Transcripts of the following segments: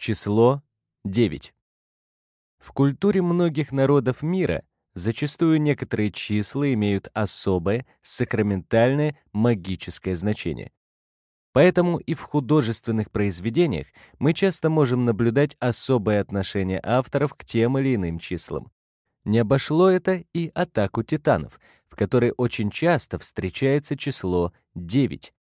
Число 9. В культуре многих народов мира зачастую некоторые числа имеют особое, сакраментальное, магическое значение. Поэтому и в художественных произведениях мы часто можем наблюдать особое отношение авторов к тем или иным числам. Не обошло это и атаку титанов, в которой очень часто встречается число 9.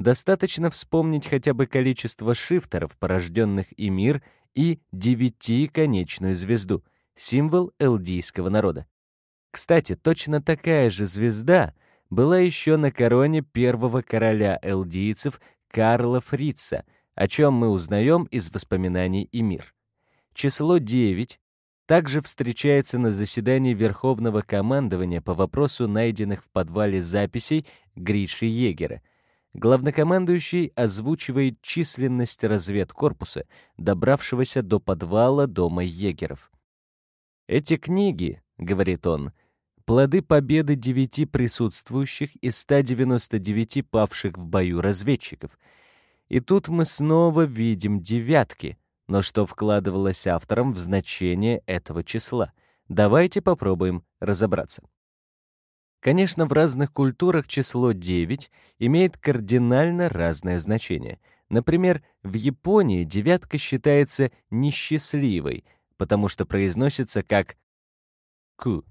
Достаточно вспомнить хотя бы количество шифтеров, порожденных и мир, и девятиконечную звезду, символ элдийского народа. Кстати, точно такая же звезда была еще на короне первого короля элдийцев Карла Фрица, о чем мы узнаем из воспоминаний и мир. Число 9 также встречается на заседании Верховного командования по вопросу найденных в подвале записей Гриши Егера — Главнокомандующий озвучивает численность разведкорпуса, добравшегося до подвала дома егеров. «Эти книги, — говорит он, — плоды победы девяти присутствующих и 199 павших в бою разведчиков. И тут мы снова видим девятки, но что вкладывалось автором в значение этого числа? Давайте попробуем разобраться. Конечно, в разных культурах число 9 имеет кардинально разное значение. Например, в Японии девятка считается несчастливой, потому что произносится как «ку».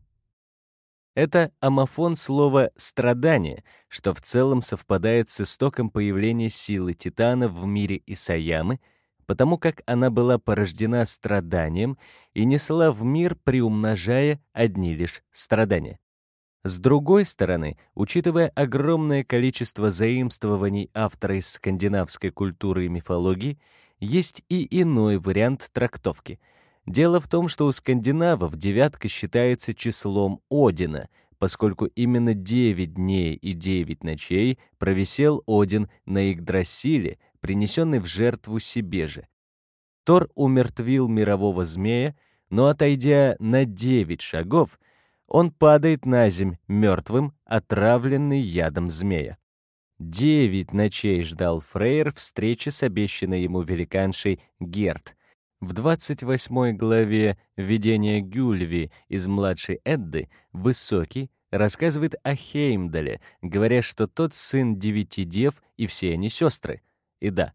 Это амофон слова «страдание», что в целом совпадает с истоком появления силы Титана в мире Исаямы, потому как она была порождена страданием и несла в мир, приумножая одни лишь страдания. С другой стороны, учитывая огромное количество заимствований автора из скандинавской культуры и мифологии, есть и иной вариант трактовки. Дело в том, что у скандинавов девятка считается числом Одина, поскольку именно 9 дней и 9 ночей провисел Один на Игдрасиле, принесенный в жертву себе же. Тор умертвил мирового змея, но, отойдя на 9 шагов, он падает на земь мертвым, отравленный ядом змея. Девять ночей ждал Фрейр встречи с обещанной ему великаншей Герт. В 28 главе «Видение Гюльви» из младшей Эдды Высокий рассказывает о Хеймдале, говоря, что тот сын девяти дев, и все они сестры. И да,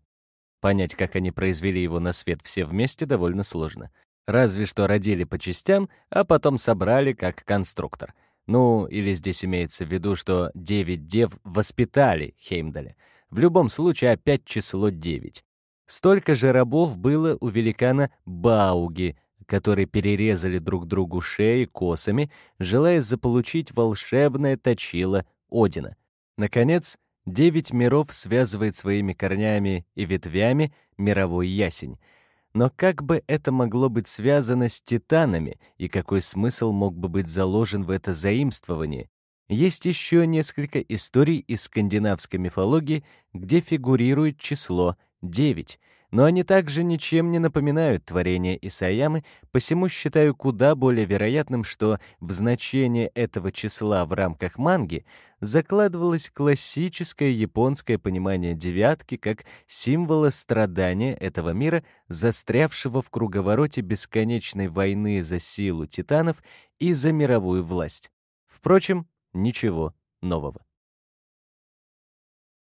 понять, как они произвели его на свет все вместе, довольно сложно. Разве что родили по частям, а потом собрали как конструктор. Ну, или здесь имеется в виду, что девять дев воспитали Хеймдаля. В любом случае опять число девять. Столько же рабов было у великана Бауги, которые перерезали друг другу шеи косами, желая заполучить волшебное точило Одина. Наконец, девять миров связывает своими корнями и ветвями мировой ясень — но как бы это могло быть связано с титанами и какой смысл мог бы быть заложен в это заимствование? Есть еще несколько историй из скандинавской мифологии, где фигурирует число 9, но они также ничем не напоминают творение Исаямы, посему считаю куда более вероятным, что в значение этого числа в рамках манги закладывалось классическое японское понимание девятки как символа страдания этого мира, застрявшего в круговороте бесконечной войны за силу титанов и за мировую власть. Впрочем, ничего нового.